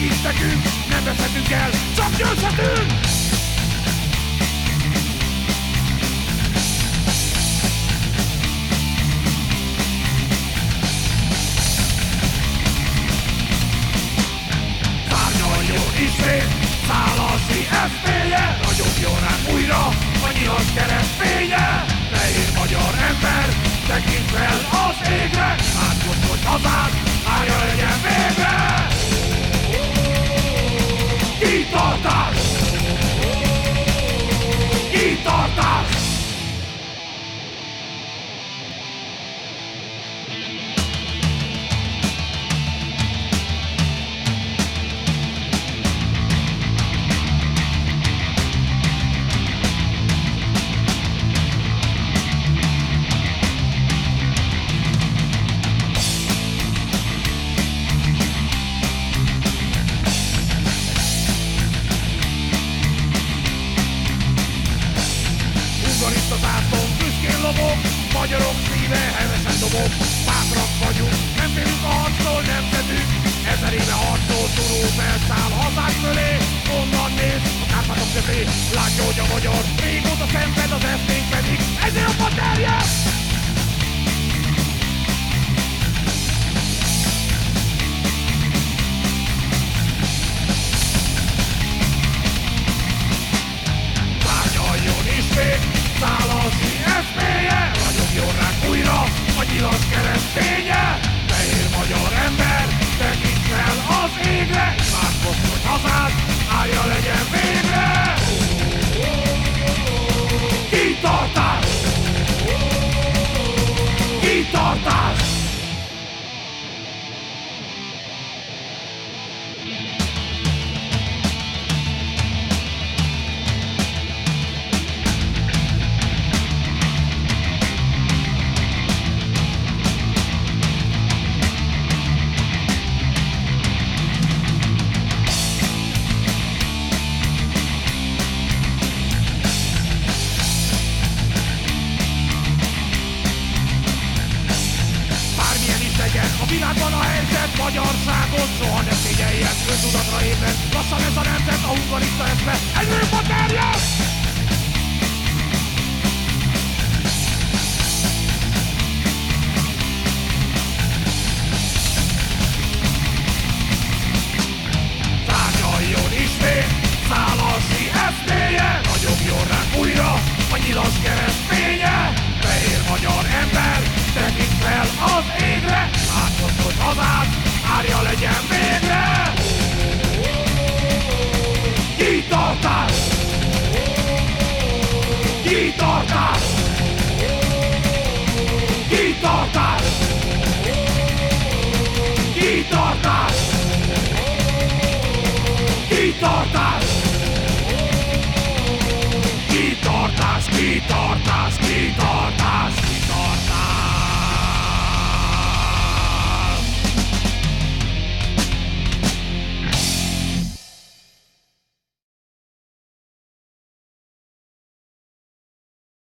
segít nekünk, nem veszhetünk el, csak győzhetünk! Szárnyaljon ismét, szálasi eszméje, ragyogjon újra, a nyilas keresztfénye, fehér magyar ember, tekint fel az lobog, magyarok szíve hevesen dobog. Bátrak vagyunk, nem félünk a harctól, nemzetünk. Ezer éve harcol, turó felszáll hazánk fölé. Onnan néz, a Kárpátok közé. Látja, hogy a magyar régóta szenved, az eszménk pedig ezért a terjed. Kereszténye. Fehér magyar ember, tekint fel az égre, imádkozz, hogy hazád, állja legyen végre. Kitartás! Legyen, a világban a helyzet Magyarságot soha ne figyeljen Öntudatra ébred, lassan ez a nemzet A hungarista eszme. Egyre jobban terjed Kitartás! Kitartás! Kitartás! Kitartás! Kitartás, kitartás, kitartás!